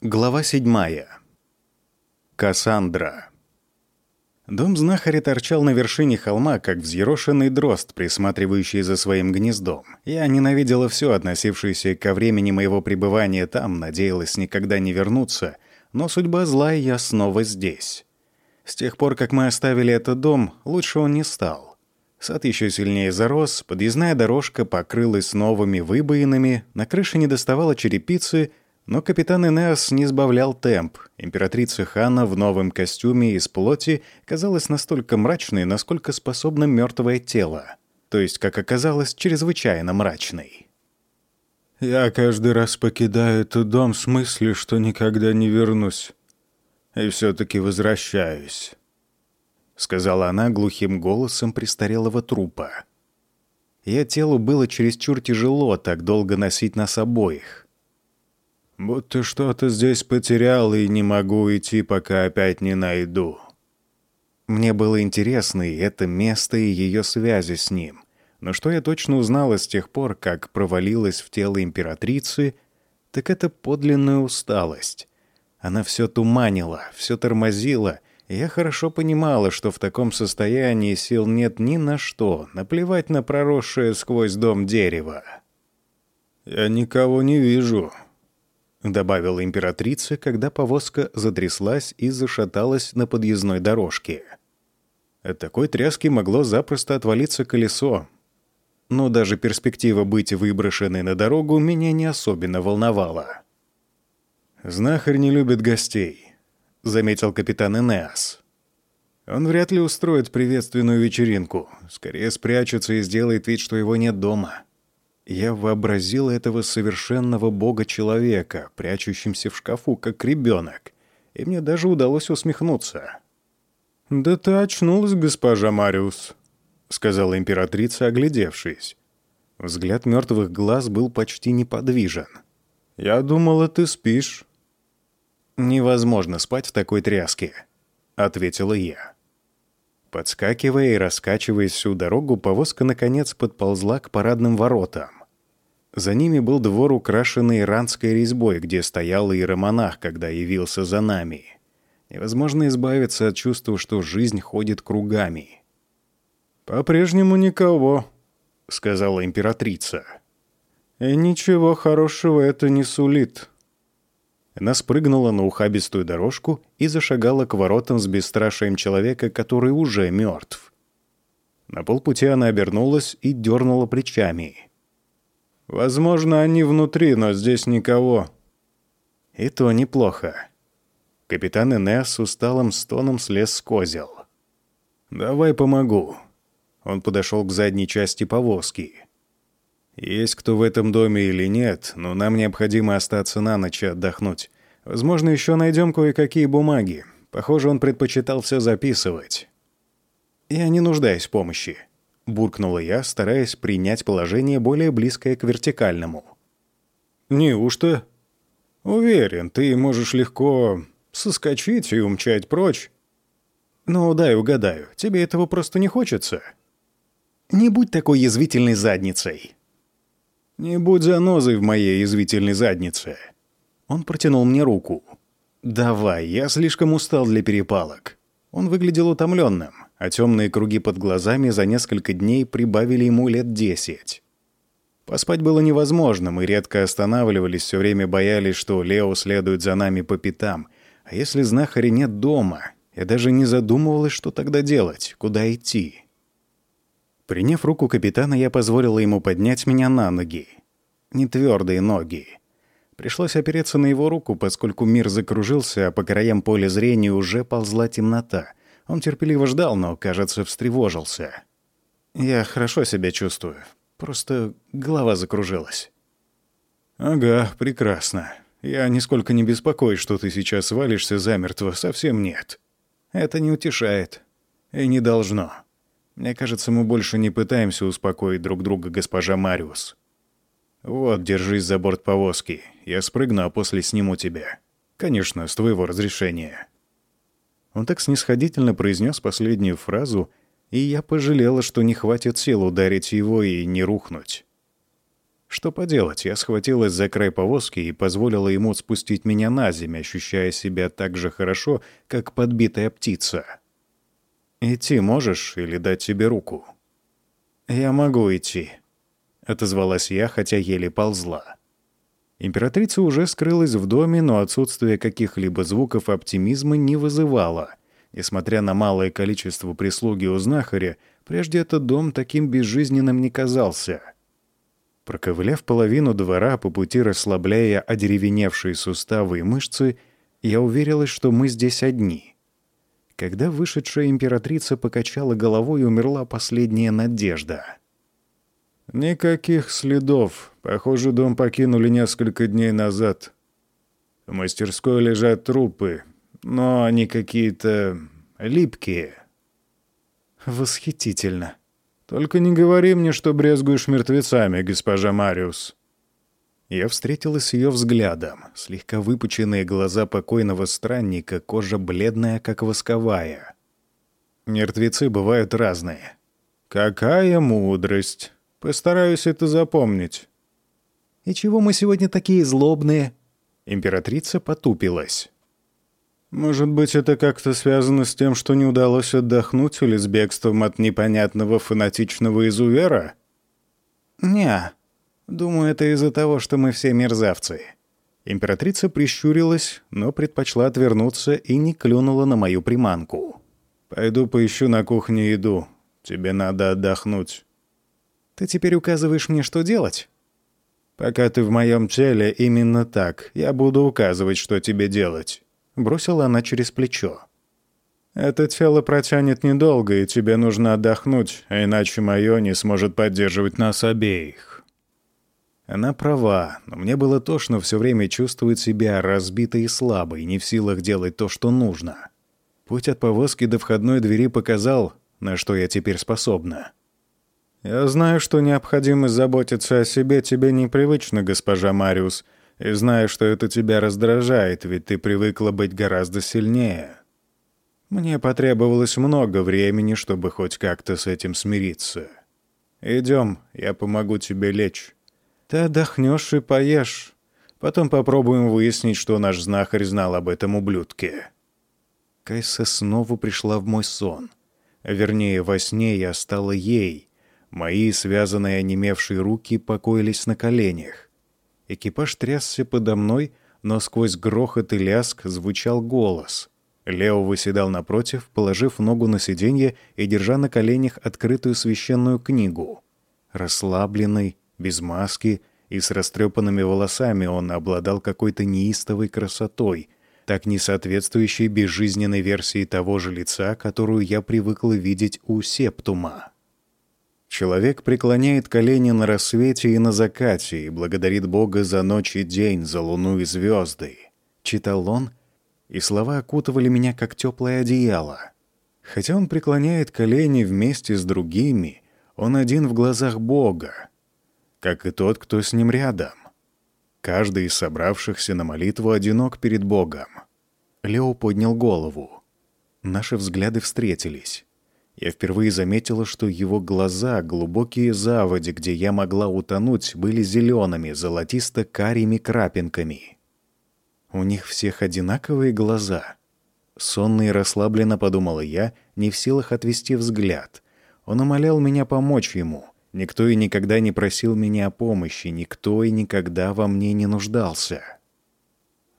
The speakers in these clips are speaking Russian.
Глава седьмая. Кассандра. Дом знахаря торчал на вершине холма, как взъерошенный дрозд, присматривающий за своим гнездом. Я ненавидела все, относившееся ко времени моего пребывания там, надеялась никогда не вернуться, но судьба зла, и я снова здесь. С тех пор, как мы оставили этот дом, лучше он не стал. Сад еще сильнее зарос, подъездная дорожка покрылась новыми выбоинами, на крыше не доставало черепицы — но капитан Энеас не сбавлял темп. Императрица Хана в новом костюме из плоти казалась настолько мрачной, насколько способно мертвое тело. То есть, как оказалось, чрезвычайно мрачной. «Я каждый раз покидаю этот дом с мыслью, что никогда не вернусь. И все-таки возвращаюсь», — сказала она глухим голосом престарелого трупа. Ее телу было чересчур тяжело так долго носить нас обоих. Будто что-то здесь потерял и не могу идти, пока опять не найду. Мне было интересно и это место, и ее связи с ним. Но что я точно узнала с тех пор, как провалилась в тело императрицы, так это подлинная усталость. Она все туманила, все тормозила, и я хорошо понимала, что в таком состоянии сил нет ни на что, наплевать на проросшее сквозь дом дерево. «Я никого не вижу», — добавила императрица, когда повозка затряслась и зашаталась на подъездной дорожке. От такой тряски могло запросто отвалиться колесо. Но даже перспектива быть выброшенной на дорогу меня не особенно волновала. «Знахарь не любит гостей», — заметил капитан Энеас. «Он вряд ли устроит приветственную вечеринку. Скорее спрячется и сделает вид, что его нет дома». Я вообразил этого совершенного бога-человека, прячущимся в шкафу, как ребенок, и мне даже удалось усмехнуться. «Да ты очнулась, госпожа Мариус», — сказала императрица, оглядевшись. Взгляд мертвых глаз был почти неподвижен. «Я думала, ты спишь». «Невозможно спать в такой тряске», — ответила я. Подскакивая и раскачиваясь всю дорогу, повозка, наконец, подползла к парадным воротам. За ними был двор, украшенный иранской резьбой, где стоял иеромонах, когда явился за нами. Невозможно избавиться от чувства, что жизнь ходит кругами. «По-прежнему никого», — сказала императрица. «И ничего хорошего это не сулит». Она спрыгнула на ухабистую дорожку и зашагала к воротам с бесстрашием человека, который уже мертв. На полпути она обернулась и дернула плечами. Возможно, они внутри, но здесь никого. И то неплохо. Капитан Энеас с усталым стоном слез с козел. «Давай помогу». Он подошел к задней части повозки. «Есть кто в этом доме или нет, но нам необходимо остаться на ночь и отдохнуть. Возможно, еще найдем кое-какие бумаги. Похоже, он предпочитал все записывать». «Я не нуждаюсь в помощи», буркнула я, стараясь принять положение более близкое к вертикальному. «Неужто?» «Уверен, ты можешь легко соскочить и умчать прочь». «Ну, дай угадаю, тебе этого просто не хочется». «Не будь такой язвительной задницей». «Не будь занозой в моей язвительной заднице». Он протянул мне руку. «Давай, я слишком устал для перепалок». Он выглядел утомленным а темные круги под глазами за несколько дней прибавили ему лет десять. Поспать было невозможно, мы редко останавливались, все время боялись, что Лео следует за нами по пятам. А если знахаря нет дома? Я даже не задумывалась, что тогда делать, куда идти. Приняв руку капитана, я позволила ему поднять меня на ноги. Не твердые ноги. Пришлось опереться на его руку, поскольку мир закружился, а по краям поля зрения уже ползла темнота. Он терпеливо ждал, но, кажется, встревожился. «Я хорошо себя чувствую. Просто голова закружилась». «Ага, прекрасно. Я нисколько не беспокоюсь, что ты сейчас валишься замертво. Совсем нет. Это не утешает. И не должно. Мне кажется, мы больше не пытаемся успокоить друг друга, госпожа Мариус. Вот, держись за борт повозки. Я спрыгну, а после сниму тебя. Конечно, с твоего разрешения». Он так снисходительно произнес последнюю фразу, и я пожалела, что не хватит сил ударить его и не рухнуть. Что поделать, я схватилась за край повозки и позволила ему спустить меня на землю, ощущая себя так же хорошо, как подбитая птица. «Идти можешь или дать тебе руку?» «Я могу идти», — отозвалась я, хотя еле ползла. Императрица уже скрылась в доме, но отсутствие каких-либо звуков оптимизма не вызывало. Несмотря на малое количество прислуги у знахаря, прежде этот дом таким безжизненным не казался — Проковыляв половину двора, по пути расслабляя одеревеневшие суставы и мышцы, я уверилась, что мы здесь одни. Когда вышедшая императрица покачала головой, умерла последняя надежда. «Никаких следов. Похоже, дом покинули несколько дней назад. В мастерской лежат трупы, но они какие-то липкие». «Восхитительно», «Только не говори мне, что брезгуешь мертвецами, госпожа Мариус». Я встретилась с ее взглядом. Слегка выпученные глаза покойного странника, кожа бледная, как восковая. Мертвецы бывают разные. «Какая мудрость! Постараюсь это запомнить». «И чего мы сегодня такие злобные?» Императрица потупилась. Может быть, это как-то связано с тем, что не удалось отдохнуть или с бегством от непонятного фанатичного изувера? Не, думаю, это из-за того, что мы все мерзавцы. Императрица прищурилась, но предпочла отвернуться и не клюнула на мою приманку. «Пойду поищу на кухне еду. Тебе надо отдохнуть». «Ты теперь указываешь мне, что делать?» «Пока ты в моем теле, именно так. Я буду указывать, что тебе делать» бросила она через плечо. «Это тело протянет недолго, и тебе нужно отдохнуть, а иначе мое не сможет поддерживать нас обеих». Она права, но мне было тошно все время чувствовать себя разбитой и слабой, не в силах делать то, что нужно. Путь от повозки до входной двери показал, на что я теперь способна. «Я знаю, что необходимо заботиться о себе тебе непривычно, госпожа Мариус», и знаю, что это тебя раздражает, ведь ты привыкла быть гораздо сильнее. Мне потребовалось много времени, чтобы хоть как-то с этим смириться. Идем, я помогу тебе лечь. Ты отдохнешь и поешь. Потом попробуем выяснить, что наш знахарь знал об этом ублюдке». Кайса снова пришла в мой сон. Вернее, во сне я стала ей. Мои связанные онемевшие руки покоились на коленях. Экипаж трясся подо мной, но сквозь грохот и ляск звучал голос. Лео выседал напротив, положив ногу на сиденье и держа на коленях открытую священную книгу. Расслабленный, без маски и с растрепанными волосами он обладал какой-то неистовой красотой, так не соответствующей безжизненной версии того же лица, которую я привыкла видеть у Септума. Человек преклоняет колени на рассвете и на закате и благодарит Бога за ночь и день, за луну и звезды. Читал он, и слова окутывали меня, как теплое одеяло. Хотя он преклоняет колени вместе с другими, он один в глазах Бога, как и тот, кто с ним рядом. Каждый из собравшихся на молитву одинок перед Богом. Лео поднял голову. Наши взгляды встретились. Я впервые заметила, что его глаза, глубокие заводи, где я могла утонуть, были зелеными, золотисто-карими крапинками. У них всех одинаковые глаза. Сонно и расслабленно подумала я, не в силах отвести взгляд. Он умолял меня помочь ему. Никто и никогда не просил меня о помощи, никто и никогда во мне не нуждался.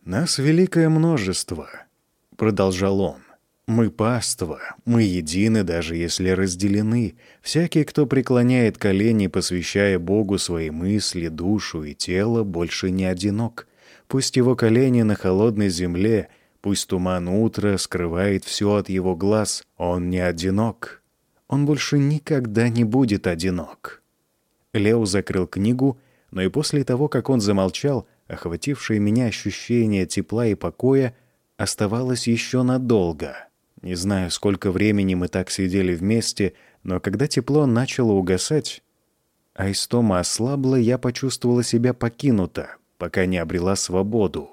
«Нас великое множество», — продолжал он. Мы паства, мы едины, даже если разделены. Всякий, кто преклоняет колени, посвящая Богу свои мысли, душу и тело, больше не одинок. Пусть его колени на холодной земле, пусть туман утра скрывает все от его глаз, он не одинок. Он больше никогда не будет одинок. Лео закрыл книгу, но и после того, как он замолчал, охватившее меня ощущение тепла и покоя оставалось еще надолго — не знаю, сколько времени мы так сидели вместе, но когда тепло начало угасать, а истома ослабла, я почувствовала себя покинута, пока не обрела свободу.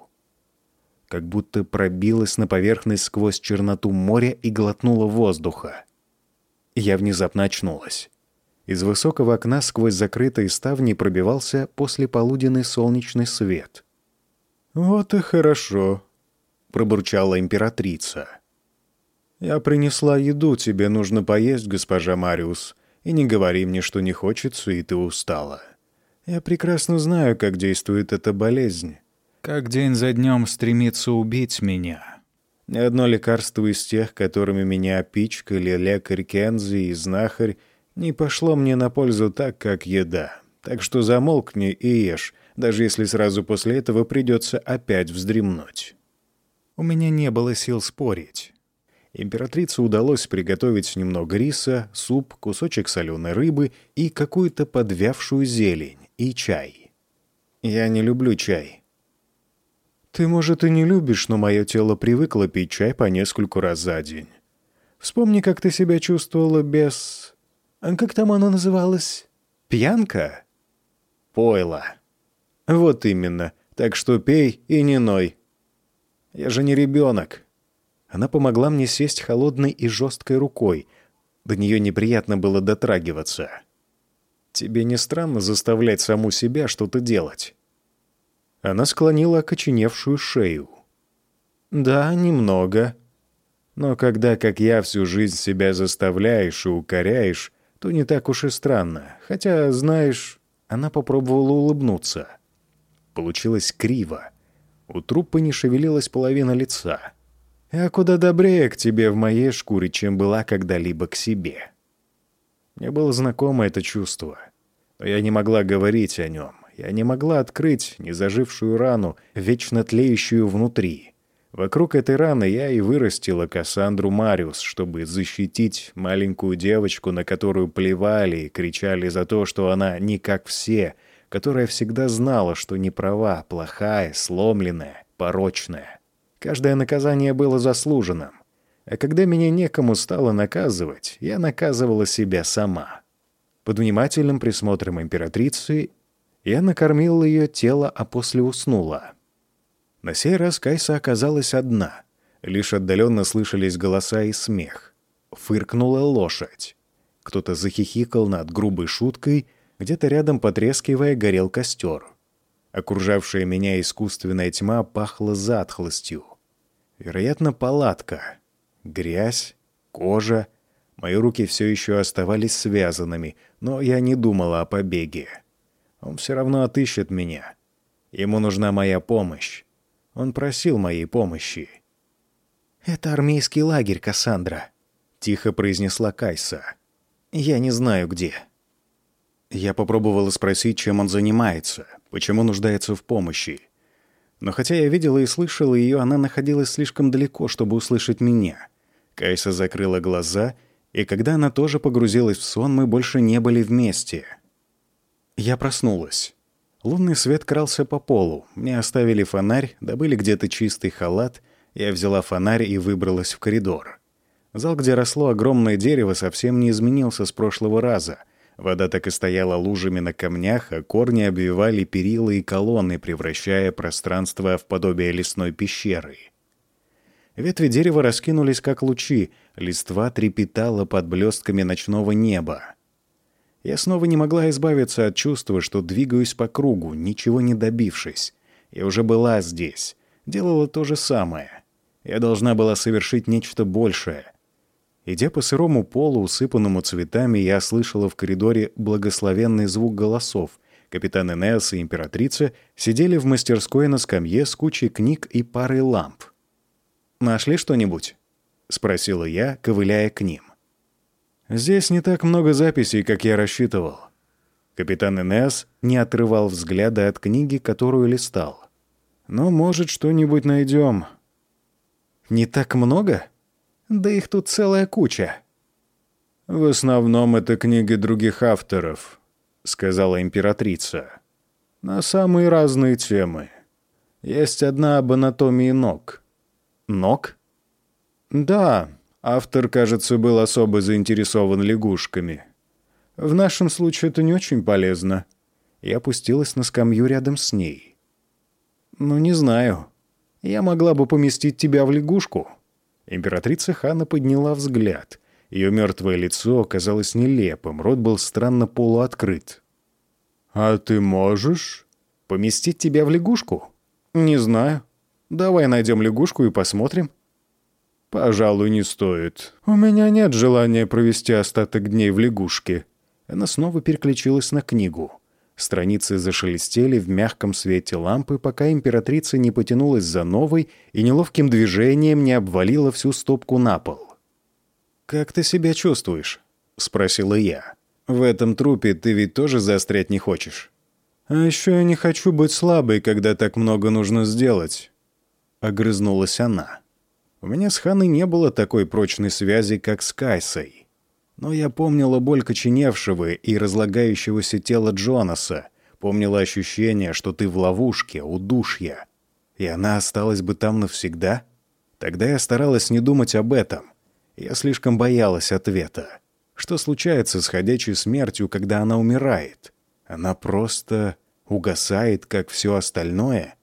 Как будто пробилась на поверхность сквозь черноту моря и глотнула воздуха. Я внезапно очнулась. Из высокого окна сквозь закрытые ставни пробивался послеполуденный солнечный свет. «Вот и хорошо», — пробурчала императрица. «Я принесла еду, тебе нужно поесть, госпожа Мариус, и не говори мне, что не хочется, и ты устала. Я прекрасно знаю, как действует эта болезнь, как день за днем стремится убить меня. Ни одно лекарство из тех, которыми меня опичкали лекарь Кензи и знахарь, не пошло мне на пользу так, как еда. Так что замолкни и ешь, даже если сразу после этого придется опять вздремнуть. У меня не было сил спорить. Императрице удалось приготовить немного риса, суп, кусочек соленой рыбы и какую-то подвявшую зелень, и чай. Я не люблю чай. Ты, может, и не любишь, но мое тело привыкло пить чай по нескольку раз за день. Вспомни, как ты себя чувствовала без... А как там оно называлось? Пьянка? Пойло. Вот именно. Так что пей и не ной. Я же не ребенок. Она помогла мне сесть холодной и жесткой рукой. До нее неприятно было дотрагиваться. «Тебе не странно заставлять саму себя что-то делать?» Она склонила окоченевшую шею. «Да, немного. Но когда, как я, всю жизнь себя заставляешь и укоряешь, то не так уж и странно. Хотя, знаешь...» Она попробовала улыбнуться. Получилось криво. У трупа не шевелилась половина лица. Я куда добрее к тебе в моей шкуре, чем была когда-либо к себе. Мне было знакомо это чувство, но я не могла говорить о нем. Я не могла открыть незажившую рану, вечно тлеющую внутри. Вокруг этой раны я и вырастила Кассандру Мариус, чтобы защитить маленькую девочку, на которую плевали и кричали за то, что она не как все, которая всегда знала, что не права, плохая, сломленная, порочная. Каждое наказание было заслуженным. А когда меня некому стало наказывать, я наказывала себя сама. Под внимательным присмотром императрицы я накормила ее тело, а после уснула. На сей раз Кайса оказалась одна. Лишь отдаленно слышались голоса и смех. Фыркнула лошадь. Кто-то захихикал над грубой шуткой, где-то рядом потрескивая горел костер. Окружавшая меня искусственная тьма пахла затхлостью. Вероятно, палатка. Грязь, кожа. Мои руки все еще оставались связанными, но я не думала о побеге. Он все равно отыщет меня. Ему нужна моя помощь. Он просил моей помощи. «Это армейский лагерь, Кассандра», — тихо произнесла Кайса. «Я не знаю, где». Я попробовала спросить, чем он занимается, почему нуждается в помощи. Но хотя я видела и слышала ее, она находилась слишком далеко, чтобы услышать меня. Кайса закрыла глаза, и когда она тоже погрузилась в сон, мы больше не были вместе. Я проснулась. Лунный свет крался по полу. Мне оставили фонарь, добыли где-то чистый халат. Я взяла фонарь и выбралась в коридор. Зал, где росло огромное дерево, совсем не изменился с прошлого раза — Вода так и стояла лужами на камнях, а корни обвивали перила и колонны, превращая пространство в подобие лесной пещеры. Ветви дерева раскинулись, как лучи, листва трепетала под блестками ночного неба. Я снова не могла избавиться от чувства, что двигаюсь по кругу, ничего не добившись. Я уже была здесь, делала то же самое. Я должна была совершить нечто большее — Идя по сырому полу, усыпанному цветами, я слышала в коридоре благословенный звук голосов. Капитан Энеас и императрица сидели в мастерской на скамье с кучей книг и парой ламп. «Нашли что-нибудь?» — спросила я, ковыляя к ним. «Здесь не так много записей, как я рассчитывал». Капитан Энеас не отрывал взгляда от книги, которую листал. «Но, может, что-нибудь найдем». «Не так много?» Да их тут целая куча». «В основном это книги других авторов», — сказала императрица. «На самые разные темы. Есть одна об анатомии ног». «Ног?» «Да, автор, кажется, был особо заинтересован лягушками. В нашем случае это не очень полезно». Я опустилась на скамью рядом с ней. «Ну, не знаю. Я могла бы поместить тебя в лягушку». Императрица Хана подняла взгляд. Ее мертвое лицо казалось нелепым, рот был странно полуоткрыт. «А ты можешь?» «Поместить тебя в лягушку?» «Не знаю. Давай найдем лягушку и посмотрим». «Пожалуй, не стоит. У меня нет желания провести остаток дней в лягушке». Она снова переключилась на книгу. Страницы зашелестели в мягком свете лампы, пока императрица не потянулась за новой и неловким движением не обвалила всю стопку на пол. «Как ты себя чувствуешь?» — спросила я. «В этом трупе ты ведь тоже заострять не хочешь?» «А еще я не хочу быть слабой, когда так много нужно сделать», — огрызнулась она. У меня с Ханой не было такой прочной связи, как с Кайсой. Но я помнила боль коченевшего и разлагающегося тела Джонаса, помнила ощущение, что ты в ловушке, удушья. И она осталась бы там навсегда? Тогда я старалась не думать об этом. Я слишком боялась ответа. Что случается с ходячей смертью, когда она умирает? Она просто угасает, как все остальное?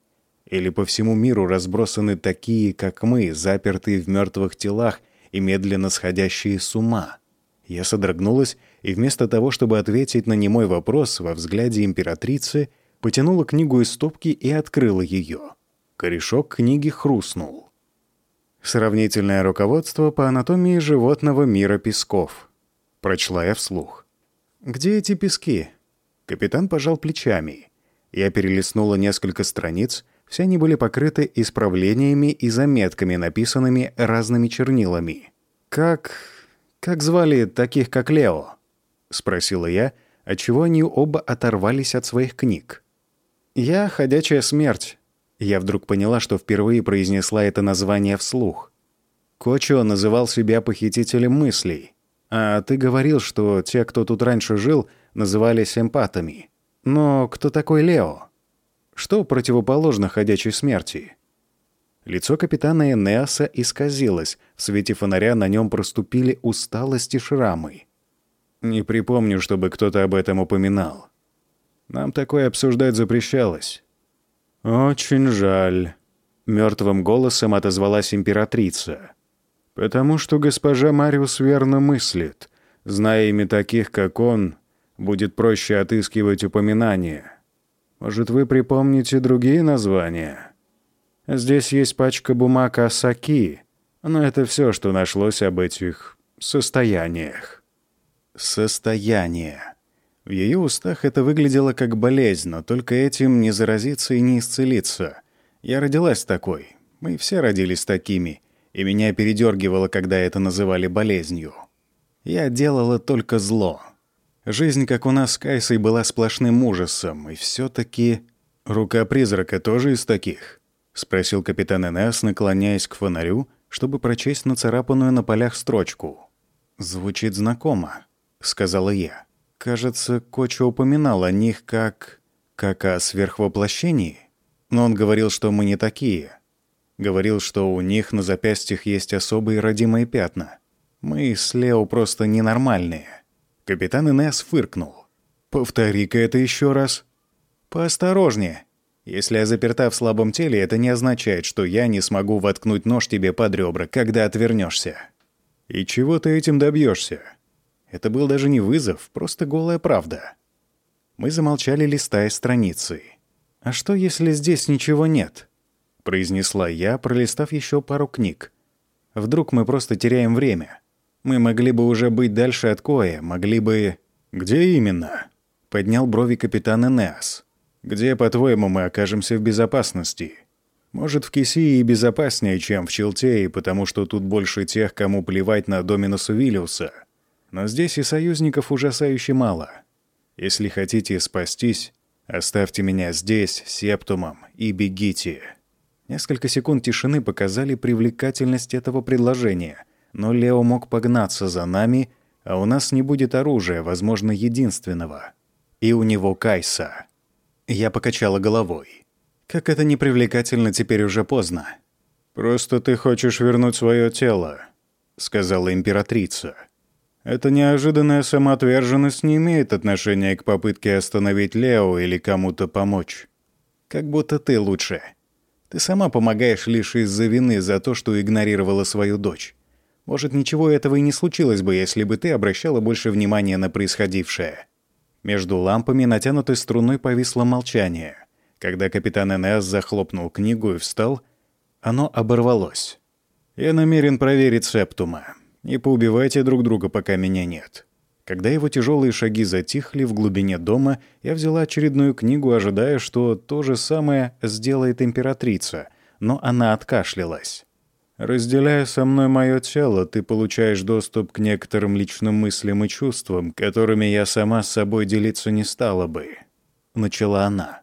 Или по всему миру разбросаны такие, как мы, запертые в мертвых телах и медленно сходящие с ума? Я содрогнулась и вместо того, чтобы ответить на немой вопрос во взгляде императрицы, потянула книгу из стопки и открыла ее. Корешок книги хрустнул. «Сравнительное руководство по анатомии животного мира песков», — прочла я вслух. «Где эти пески?» Капитан пожал плечами. Я перелистнула несколько страниц, все они были покрыты исправлениями и заметками, написанными разными чернилами. «Как... как звали таких, как Лео?» — спросила я, отчего они оба оторвались от своих книг. «Я — ходячая смерть». Я вдруг поняла, что впервые произнесла это название вслух. Кочо называл себя похитителем мыслей. А ты говорил, что те, кто тут раньше жил, назывались эмпатами. Но кто такой Лео? Что противоположно ходячей смерти? Лицо капитана Энеаса исказилось, в свете фонаря на нем проступили усталость и шрамы. Не припомню, чтобы кто-то об этом упоминал. Нам такое обсуждать запрещалось. «Очень жаль», — мертвым голосом отозвалась императрица. «Потому что госпожа Мариус верно мыслит. Зная имя таких, как он, будет проще отыскивать упоминания. Может, вы припомните другие названия? Здесь есть пачка бумаг Асаки, но это все, что нашлось об этих состояниях. Состояние. В ее устах это выглядело как болезнь, но только этим не заразиться и не исцелиться. Я родилась такой. Мы все родились такими, и меня передергивало, когда это называли болезнью. Я делала только зло. Жизнь, как у нас с Кайсой, была сплошным ужасом, и все таки «Рука призрака тоже из таких?» — спросил капитан НС, наклоняясь к фонарю, чтобы прочесть нацарапанную на полях строчку. «Звучит знакомо», — сказала я. «Кажется, Кочо упоминал о них как... как о сверхвоплощении. Но он говорил, что мы не такие. Говорил, что у них на запястьях есть особые родимые пятна. Мы с Лео просто ненормальные». Капитан Инесс фыркнул. «Повтори-ка это еще раз». «Поосторожнее. Если я заперта в слабом теле, это не означает, что я не смогу воткнуть нож тебе под ребра, когда отвернешься. И чего ты этим добьешься? Это был даже не вызов, просто голая правда. Мы замолчали, листая страницы. «А что, если здесь ничего нет?» — произнесла я, пролистав еще пару книг. «Вдруг мы просто теряем время?» Мы могли бы уже быть дальше от Коя, могли бы... Где именно? Поднял брови капитан Энеас. Где, по-твоему, мы окажемся в безопасности? Может, в Кисии и безопаснее, чем в Челтее, потому что тут больше тех, кому плевать на Доминуса Виллиуса. Но здесь и союзников ужасающе мало. Если хотите спастись, оставьте меня здесь, септумом, и бегите». Несколько секунд тишины показали привлекательность этого предложения — но Лео мог погнаться за нами, а у нас не будет оружия, возможно, единственного. И у него Кайса. Я покачала головой. Как это непривлекательно, теперь уже поздно. «Просто ты хочешь вернуть свое тело», — сказала императрица. «Эта неожиданная самоотверженность не имеет отношения к попытке остановить Лео или кому-то помочь. Как будто ты лучше. Ты сама помогаешь лишь из-за вины за то, что игнорировала свою дочь. Может, ничего этого и не случилось бы, если бы ты обращала больше внимания на происходившее. Между лампами натянутой струной повисло молчание. Когда капитан НС захлопнул книгу и встал, оно оборвалось. «Я намерен проверить Септума. Не поубивайте друг друга, пока меня нет». Когда его тяжелые шаги затихли в глубине дома, я взяла очередную книгу, ожидая, что то же самое сделает императрица, но она откашлялась. Разделяя со мной мое тело, ты получаешь доступ к некоторым личным мыслям и чувствам, которыми я сама с собой делиться не стала бы. Начала она.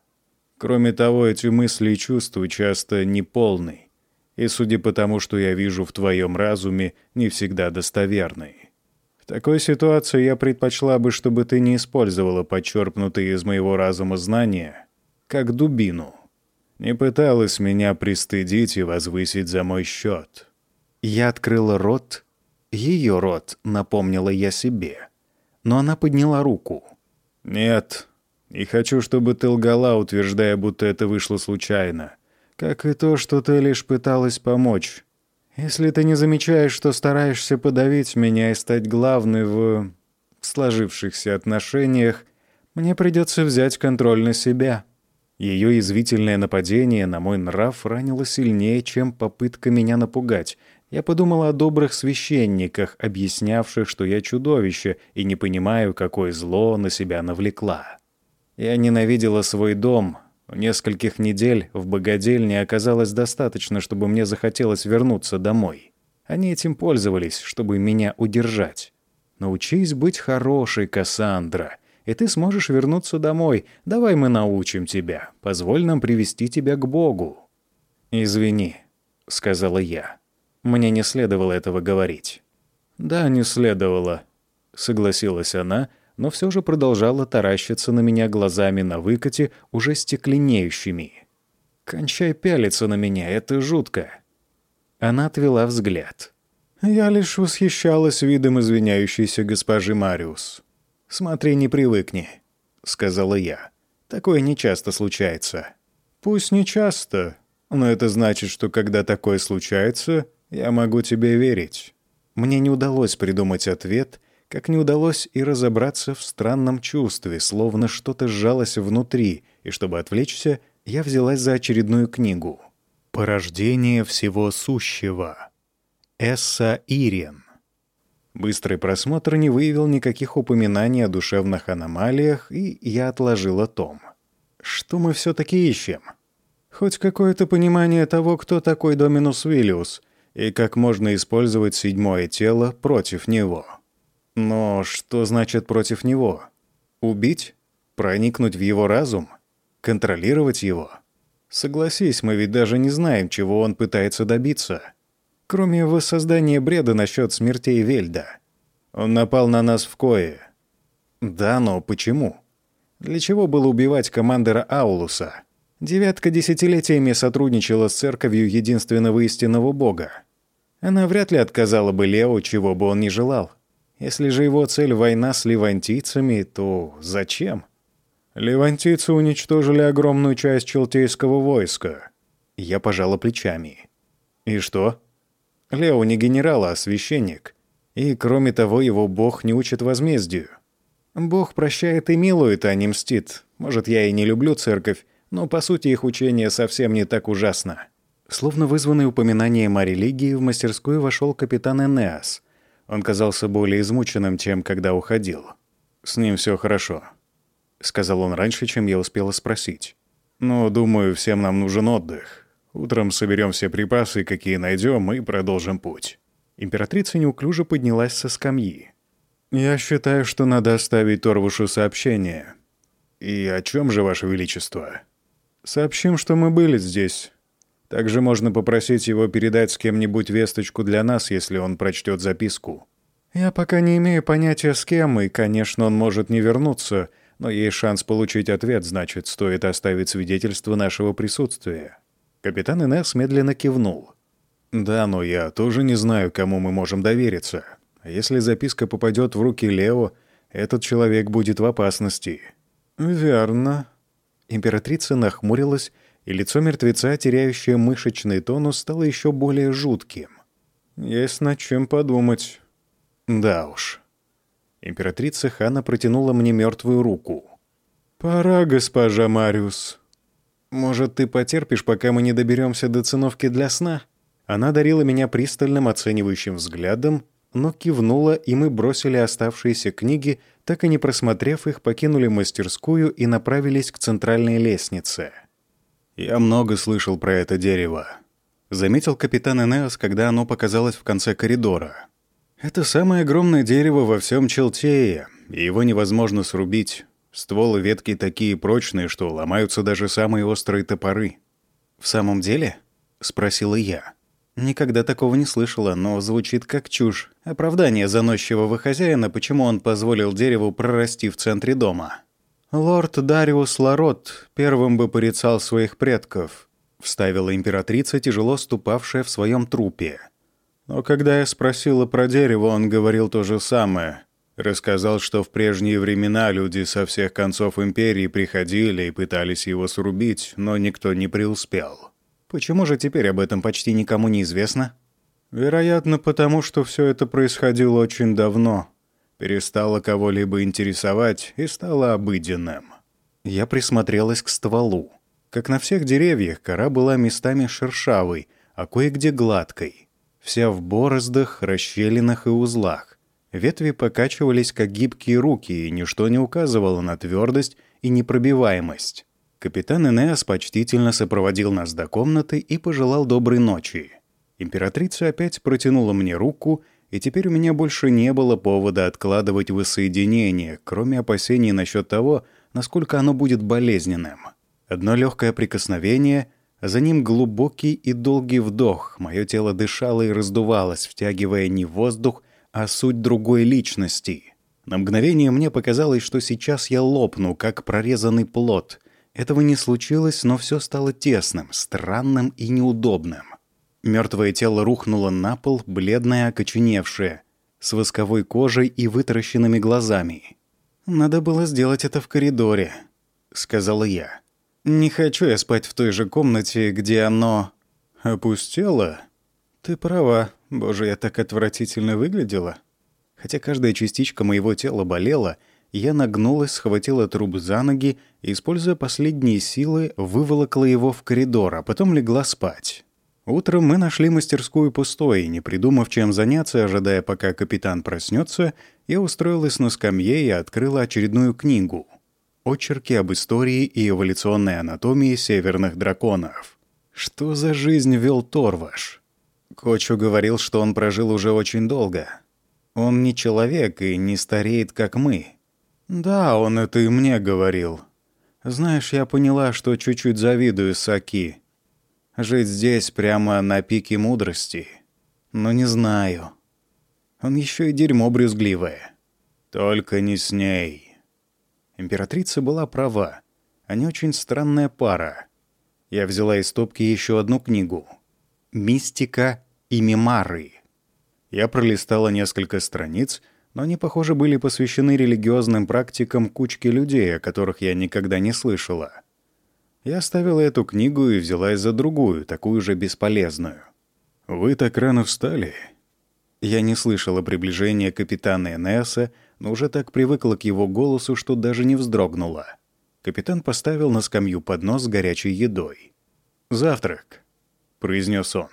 Кроме того, эти мысли и чувства часто неполны, и, судя по тому, что я вижу в твоем разуме, не всегда достоверны. В такой ситуации я предпочла бы, чтобы ты не использовала подчерпнутые из моего разума знания как дубину — не пыталась меня пристыдить и возвысить за мой счет. Я открыла рот. Ее рот, напомнила я себе. Но она подняла руку. «Нет, не хочу, чтобы ты лгала, утверждая, будто это вышло случайно. Как и то, что ты лишь пыталась помочь. Если ты не замечаешь, что стараешься подавить меня и стать главной в сложившихся отношениях, мне придется взять контроль на себя». Ее язвительное нападение на мой нрав ранило сильнее, чем попытка меня напугать. Я подумала о добрых священниках, объяснявших, что я чудовище и не понимаю, какое зло на себя навлекла. Я ненавидела свой дом. Нескольких недель в богадельне оказалось достаточно, чтобы мне захотелось вернуться домой. Они этим пользовались, чтобы меня удержать. Научись быть хорошей, Кассандра и ты сможешь вернуться домой. Давай мы научим тебя. Позволь нам привести тебя к Богу». «Извини», — сказала я. Мне не следовало этого говорить. «Да, не следовало», — согласилась она, но все же продолжала таращиться на меня глазами на выкате, уже стекленеющими. «Кончай пялиться на меня, это жутко». Она отвела взгляд. Я лишь восхищалась видом извиняющейся госпожи Мариус. «Смотри, не привыкни», — сказала я. «Такое нечасто случается». «Пусть не часто, но это значит, что когда такое случается, я могу тебе верить». Мне не удалось придумать ответ, как не удалось и разобраться в странном чувстве, словно что-то сжалось внутри, и чтобы отвлечься, я взялась за очередную книгу. «Порождение всего сущего». Эсса Ириен. Быстрый просмотр не выявил никаких упоминаний о душевных аномалиях, и я отложила том. Что мы все-таки ищем? Хоть какое-то понимание того, кто такой Доминус Виллиус, и как можно использовать седьмое тело против него. Но что значит против него? Убить? Проникнуть в его разум? Контролировать его? Согласись, мы ведь даже не знаем, чего он пытается добиться кроме воссоздания бреда насчет смертей Вельда. Он напал на нас в Кое. Да, но почему? Для чего было убивать командира Аулуса? Девятка десятилетиями сотрудничала с церковью единственного истинного бога. Она вряд ли отказала бы Лео, чего бы он ни желал. Если же его цель — война с левантийцами, то зачем? Левантийцы уничтожили огромную часть челтейского войска. Я пожала плечами. И что? Лео не генерал, а священник. И, кроме того, его бог не учит возмездию. Бог прощает и милует, а не мстит. Может, я и не люблю церковь, но, по сути, их учение совсем не так ужасно. Словно вызванный упоминанием о религии, в мастерскую вошел капитан Энеас. Он казался более измученным, чем когда уходил. «С ним все хорошо», — сказал он раньше, чем я успела спросить. «Но, думаю, всем нам нужен отдых. Утром соберем все припасы, какие найдем, и продолжим путь». Императрица неуклюже поднялась со скамьи. «Я считаю, что надо оставить Торвушу сообщение». «И о чем же, Ваше Величество?» «Сообщим, что мы были здесь. Также можно попросить его передать с кем-нибудь весточку для нас, если он прочтет записку». «Я пока не имею понятия с кем, и, конечно, он может не вернуться, но есть шанс получить ответ, значит, стоит оставить свидетельство нашего присутствия». Капитан Инесс медленно кивнул. «Да, но я тоже не знаю, кому мы можем довериться. Если записка попадет в руки Лео, этот человек будет в опасности». «Верно». Императрица нахмурилась, и лицо мертвеца, теряющее мышечный тонус, стало еще более жутким. Есть над чем подумать. Да уж. Императрица Хана протянула мне мертвую руку. «Пора, госпожа Мариус». «Может, ты потерпишь, пока мы не доберемся до циновки для сна?» Она дарила меня пристальным оценивающим взглядом, но кивнула, и мы бросили оставшиеся книги, так и не просмотрев их, покинули мастерскую и направились к центральной лестнице. «Я много слышал про это дерево», — заметил капитан Энеос, когда оно показалось в конце коридора. «Это самое огромное дерево во всем Челтее, и его невозможно срубить. Стволы ветки такие прочные, что ломаются даже самые острые топоры». «В самом деле?» — спросила я. Никогда такого не слышала, но звучит как чушь. Оправдание заносчивого хозяина, почему он позволил дереву прорасти в центре дома. «Лорд Дариус Ларот первым бы порицал своих предков», — вставила императрица, тяжело ступавшая в своем трупе. Но когда я спросила про дерево, он говорил то же самое. Рассказал, что в прежние времена люди со всех концов империи приходили и пытались его срубить, но никто не преуспел. Почему же теперь об этом почти никому не известно? Вероятно, потому что все это происходило очень давно. Перестало кого-либо интересовать и стало обыденным. Я присмотрелась к стволу. Как на всех деревьях, кора была местами шершавой, а кое-где гладкой. Вся в бороздах, расщелинах и узлах. Ветви покачивались, как гибкие руки, и ничто не указывало на твердость и непробиваемость. Капитан Энеас почтительно сопроводил нас до комнаты и пожелал доброй ночи. Императрица опять протянула мне руку, и теперь у меня больше не было повода откладывать воссоединение, кроме опасений насчет того, насколько оно будет болезненным. Одно легкое прикосновение, а за ним глубокий и долгий вдох. Мое тело дышало и раздувалось, втягивая не воздух, а суть другой личности. На мгновение мне показалось, что сейчас я лопну, как прорезанный плод — этого не случилось, но все стало тесным, странным и неудобным. Мертвое тело рухнуло на пол, бледное, окоченевшее, с восковой кожей и вытаращенными глазами. «Надо было сделать это в коридоре», — сказала я. «Не хочу я спать в той же комнате, где оно...» «Опустело?» «Ты права. Боже, я так отвратительно выглядела». Хотя каждая частичка моего тела болела — я нагнулась, схватила труп за ноги и, используя последние силы, выволокла его в коридор, а потом легла спать. Утром мы нашли мастерскую пустой, не придумав, чем заняться, ожидая, пока капитан проснется, я устроилась на скамье и открыла очередную книгу. Очерки об истории и эволюционной анатомии северных драконов. Что за жизнь вел Торваш? Кочу говорил, что он прожил уже очень долго. Он не человек и не стареет, как мы. «Да, он это и мне говорил. Знаешь, я поняла, что чуть-чуть завидую Саки. Жить здесь прямо на пике мудрости. Но не знаю. Он еще и дерьмо брюзгливое. Только не с ней». Императрица была права. Они очень странная пара. Я взяла из стопки еще одну книгу. «Мистика и мемары». Я пролистала несколько страниц — но они, похоже, были посвящены религиозным практикам кучки людей, о которых я никогда не слышала. Я оставила эту книгу и взялась за другую, такую же бесполезную. «Вы так рано встали?» Я не слышала приближения капитана Энесса, но уже так привыкла к его голосу, что даже не вздрогнула. Капитан поставил на скамью поднос с горячей едой. «Завтрак», — произнес он.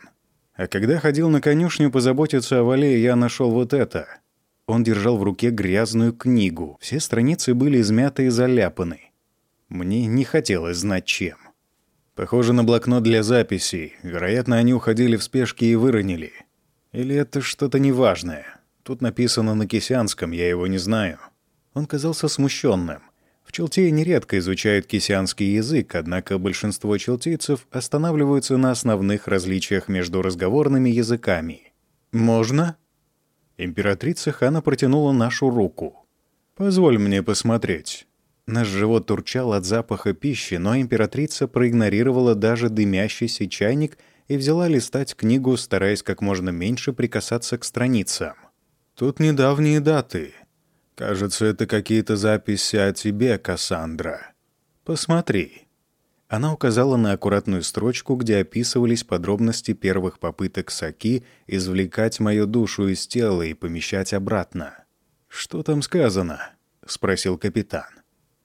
«А когда ходил на конюшню позаботиться о вале, я нашел вот это». Он держал в руке грязную книгу. Все страницы были измяты и заляпаны. Мне не хотелось знать, чем. Похоже на блокнот для записей. Вероятно, они уходили в спешке и выронили. Или это что-то неважное. Тут написано на кисянском, я его не знаю. Он казался смущенным. В Челтее нередко изучают кисянский язык, однако большинство челтийцев останавливаются на основных различиях между разговорными языками. «Можно?» Императрица Хана протянула нашу руку. «Позволь мне посмотреть». Наш живот турчал от запаха пищи, но императрица проигнорировала даже дымящийся чайник и взяла листать книгу, стараясь как можно меньше прикасаться к страницам. «Тут недавние даты. Кажется, это какие-то записи о тебе, Кассандра. Посмотри». Она указала на аккуратную строчку, где описывались подробности первых попыток Саки извлекать мою душу из тела и помещать обратно. «Что там сказано?» — спросил капитан.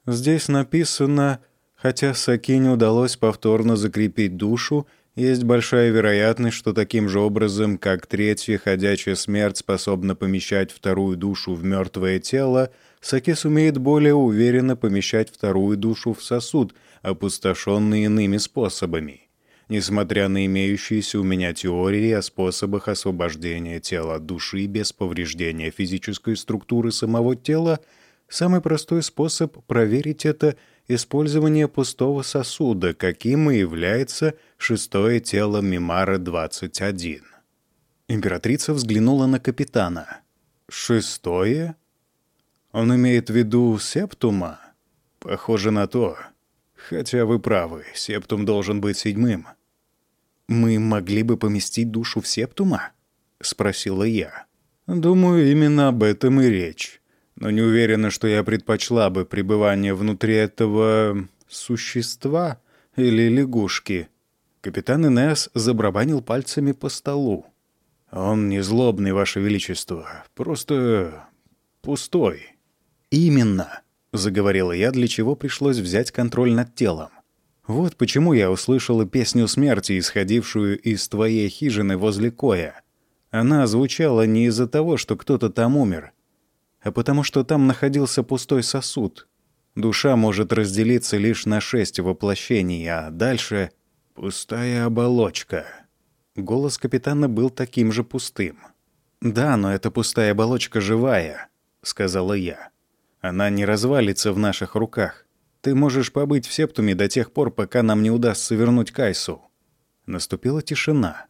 «Здесь написано, хотя Саки не удалось повторно закрепить душу, есть большая вероятность, что таким же образом, как третья ходячая смерть способна помещать вторую душу в мертвое тело, Саки сумеет более уверенно помещать вторую душу в сосуд, опустошенный иными способами. Несмотря на имеющиеся у меня теории о способах освобождения тела от души без повреждения физической структуры самого тела, самый простой способ проверить это — использование пустого сосуда, каким и является шестое тело Мимара-21. Императрица взглянула на капитана. «Шестое? Он имеет в виду септума? Похоже на то. Хотя вы правы, септум должен быть седьмым». «Мы могли бы поместить душу в септума?» — спросила я. «Думаю, именно об этом и речь но не уверена, что я предпочла бы пребывание внутри этого... существа или лягушки». Капитан Инесс забрабанил пальцами по столу. «Он не злобный, Ваше Величество, просто... пустой». «Именно», — заговорила я, для чего пришлось взять контроль над телом. «Вот почему я услышала песню смерти, исходившую из твоей хижины возле Коя. Она звучала не из-за того, что кто-то там умер, а потому что там находился пустой сосуд. Душа может разделиться лишь на шесть воплощений, а дальше — пустая оболочка. Голос капитана был таким же пустым. «Да, но эта пустая оболочка живая», — сказала я. «Она не развалится в наших руках. Ты можешь побыть в септуме до тех пор, пока нам не удастся вернуть Кайсу». Наступила тишина.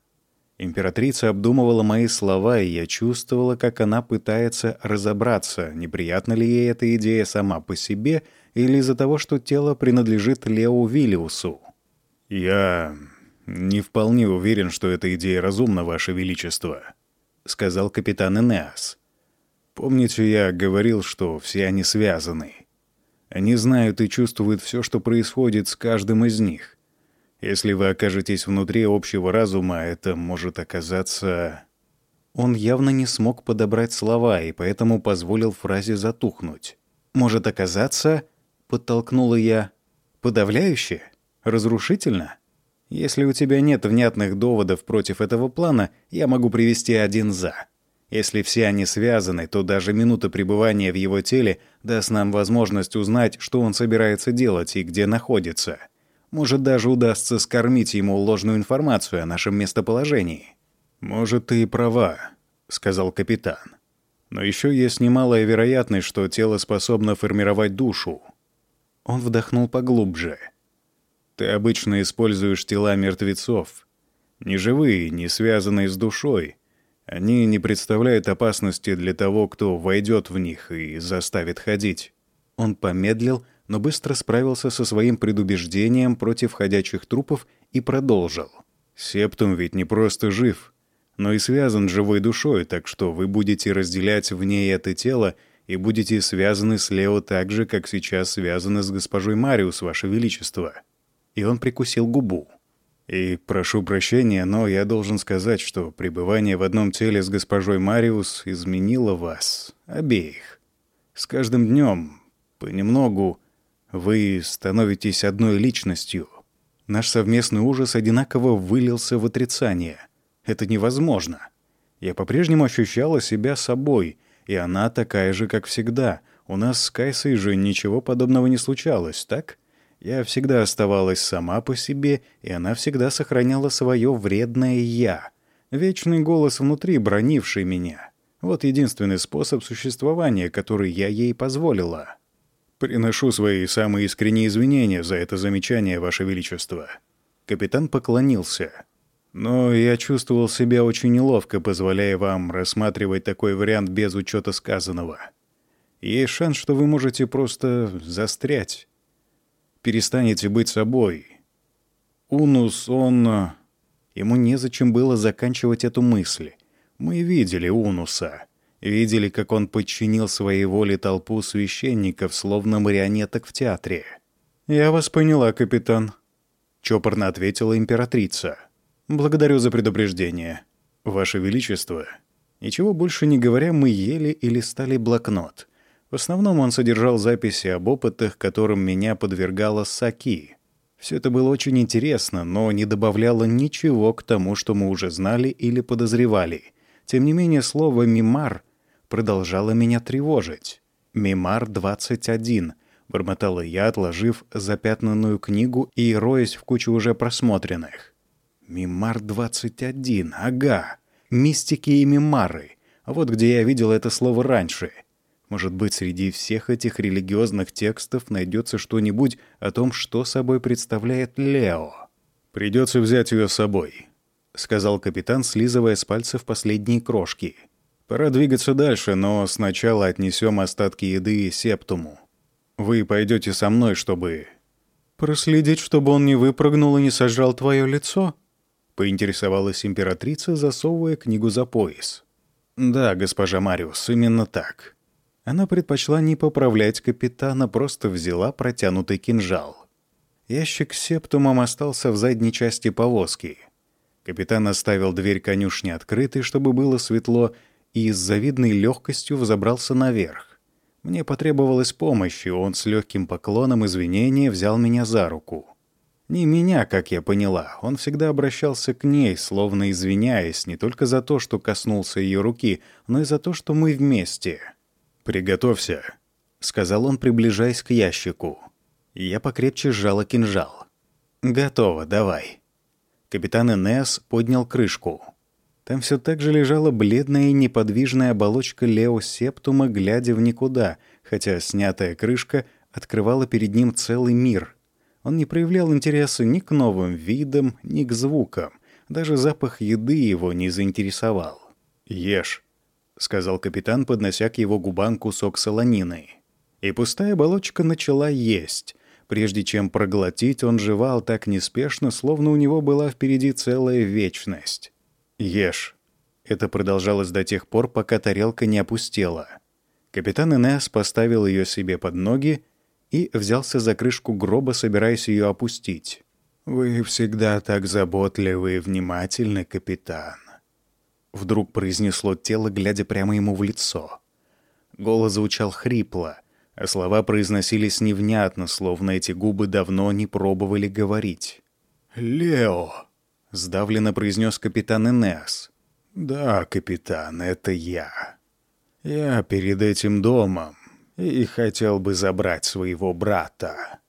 Императрица обдумывала мои слова, и я чувствовала, как она пытается разобраться, неприятна ли ей эта идея сама по себе или из-за того, что тело принадлежит Лео Виллиусу. «Я не вполне уверен, что эта идея разумна, Ваше Величество», — сказал капитан Энеас. «Помните, я говорил, что все они связаны. Они знают и чувствуют все, что происходит с каждым из них. Если вы окажетесь внутри общего разума, это может оказаться...» Он явно не смог подобрать слова и поэтому позволил фразе затухнуть. «Может оказаться...» — подтолкнула я. «Подавляюще? Разрушительно? Если у тебя нет внятных доводов против этого плана, я могу привести один «за». Если все они связаны, то даже минута пребывания в его теле даст нам возможность узнать, что он собирается делать и где находится». Может, даже удастся скормить ему ложную информацию о нашем местоположении. «Может, ты и права», — сказал капитан. «Но еще есть немалая вероятность, что тело способно формировать душу». Он вдохнул поглубже. «Ты обычно используешь тела мертвецов. Не живые, не связанные с душой. Они не представляют опасности для того, кто войдет в них и заставит ходить». Он помедлил, но быстро справился со своим предубеждением против ходячих трупов и продолжил. «Септум ведь не просто жив, но и связан живой душой, так что вы будете разделять в ней это тело и будете связаны с Лео так же, как сейчас связаны с госпожой Мариус, Ваше Величество». И он прикусил губу. «И прошу прощения, но я должен сказать, что пребывание в одном теле с госпожой Мариус изменило вас, обеих. С каждым днем, понемногу, вы становитесь одной личностью. Наш совместный ужас одинаково вылился в отрицание. Это невозможно. Я по-прежнему ощущала себя собой, и она такая же, как всегда. У нас с Кайсой же ничего подобного не случалось, так? Я всегда оставалась сама по себе, и она всегда сохраняла свое вредное «я». Вечный голос внутри, бронивший меня. Вот единственный способ существования, который я ей позволила. «Приношу свои самые искренние извинения за это замечание, Ваше Величество». Капитан поклонился. «Но я чувствовал себя очень неловко, позволяя вам рассматривать такой вариант без учета сказанного. Есть шанс, что вы можете просто застрять. Перестанете быть собой. Унус, он... Ему незачем было заканчивать эту мысль. Мы видели Унуса. Видели, как он подчинил своей воле толпу священников, словно марионеток в театре. «Я вас поняла, капитан», чопорно ответила императрица. «Благодарю за предупреждение. Ваше Величество». Ничего больше не говоря, мы ели и листали блокнот. В основном он содержал записи об опытах, которым меня подвергала Саки. Все это было очень интересно, но не добавляло ничего к тому, что мы уже знали или подозревали. Тем не менее, слово «мимар» продолжало меня тревожить. «Мимар-21», — бормотала я, отложив запятнанную книгу и роясь в кучу уже просмотренных. «Мимар-21, ага, мистики и мимары. Вот где я видел это слово раньше. Может быть, среди всех этих религиозных текстов найдется что-нибудь о том, что собой представляет Лео. «Придется взять ее с собой», — сказал капитан, слизывая с пальцев последние крошки. «Пора двигаться дальше, но сначала отнесем остатки еды Септуму. Вы пойдете со мной, чтобы...» «Проследить, чтобы он не выпрыгнул и не сожрал твое лицо?» — поинтересовалась императрица, засовывая книгу за пояс. «Да, госпожа Мариус, именно так». Она предпочла не поправлять капитана, просто взяла протянутый кинжал. Ящик с септумом остался в задней части повозки. Капитан оставил дверь конюшни открытой, чтобы было светло, и с завидной легкостью взобрался наверх. Мне потребовалась помощь, и он с легким поклоном извинения взял меня за руку. Не меня, как я поняла. Он всегда обращался к ней, словно извиняясь не только за то, что коснулся ее руки, но и за то, что мы вместе. «Приготовься», — сказал он, приближаясь к ящику. Я покрепче сжала кинжал. «Готово, давай». Капитан Энесс поднял крышку. Там все так же лежала бледная и неподвижная оболочка Лео Септума, глядя в никуда, хотя снятая крышка открывала перед ним целый мир. Он не проявлял интереса ни к новым видам, ни к звукам. Даже запах еды его не заинтересовал. «Ешь», — сказал капитан, поднося к его губам кусок солонины. И пустая оболочка начала есть. Прежде чем проглотить, он жевал так неспешно, словно у него была впереди целая вечность. «Ешь». Это продолжалось до тех пор, пока тарелка не опустела. Капитан Инесс поставил ее себе под ноги и взялся за крышку гроба, собираясь ее опустить. «Вы всегда так заботливы и внимательны, капитан», Вдруг произнесло тело, глядя прямо ему в лицо. Голос звучал хрипло, а слова произносились невнятно, словно эти губы давно не пробовали говорить. «Лео!» — сдавленно произнес капитан Энеас. «Да, капитан, это я. Я перед этим домом и хотел бы забрать своего брата».